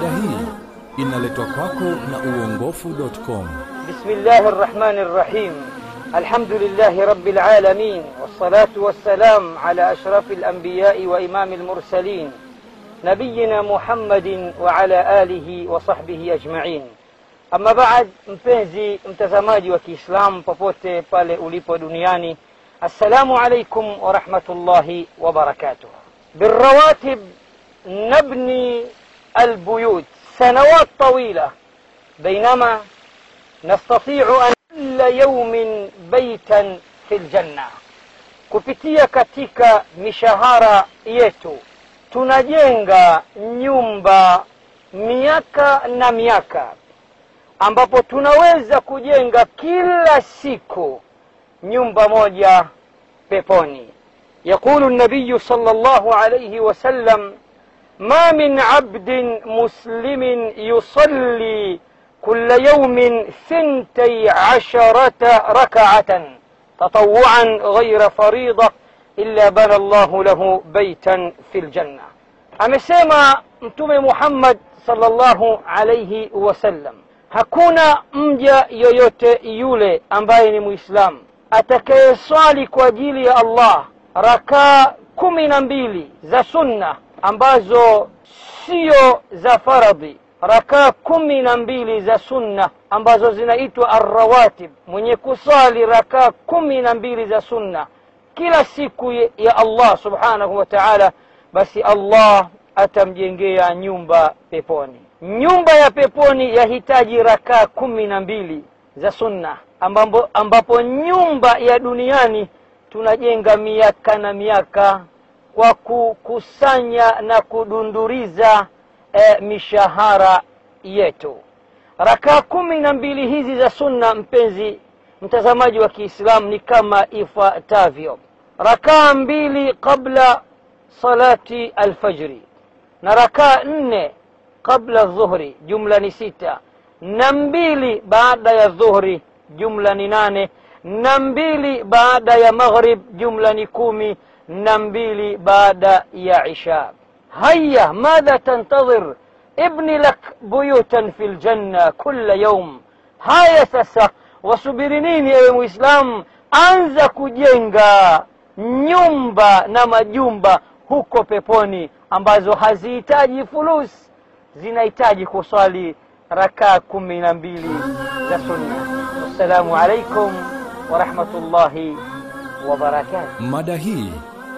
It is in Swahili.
Mada hii inaletwa kwako na uongofu.com. الله الرحمن الرحيم الحمد لله رب العالمين والصلاة والسلام على أشرف الأنبياء وإمام المرسلين نبينا محمد وعلى آله وصحبه أجمعين أما بعد mpenzi mtazamaji wa Kiislamu popote pale ulipo duniani assalamu alaikum warahmatullahi wabarakatuh بالرواتب نبني البيوت سنوات طويلة بينما نستطيع أن كل يوم بيتا في الجنة kupitia katika mishahara yetu tunajenga nyumba miaka na miaka ambapo tunaweza kujenga kila siku nyumba moja peponi يقول النبي صلى الله عليه وسلم ما من عبد مسلم يصلي كل يوم ثنتي عشرة ركعة تطوعا غير فريضة إلا بنى الله له بيتا في الجنة. أمسيما أنتم محمد صلى الله عليه وسلم. هكونا مجا يويوت يولي أمباين مسلم أتكيسالي كواجيلي الله. ركا كمنا بيلي زا سنة. Ambazo sio za faradhi. Rakaa kumi na mbili za sunna ambazo zinaitwa arrawatib. Mwenye kusali rakaa kumi na mbili za sunna kila siku ya allah subhanahu wa taala basi allah atamjengea nyumba peponi. Nyumba ya peponi yahitaji rakaa kumi na mbili za sunna ambapo, ambapo nyumba ya duniani tunajenga miaka na miaka kwa kukusanya na kudunduriza e, mishahara yetu. Rakaa kumi na mbili hizi za sunna mpenzi mtazamaji wa kiislamu ni kama ifuatavyo. Rakaa mbili qabla salati alfajri na rakaa nne qabla dhuhri jumla ni sita na mbili baada ya dhuhri jumla ni nane na mbili baada ya maghrib jumla ni kumi na mbili baada ya isha. Haya madha tantadhir ibni lak buyutan fi ljanna kula yaum haya sasa wasubiri nini ewe muislam? Anza kujenga nyumba na majumba huko peponi ambazo hazihitaji fulus. Zinahitaji kuswali rakaa kumi na mbili za sunna. Wassalamu alaikum warahmatullahi wabarakatuh Mada hii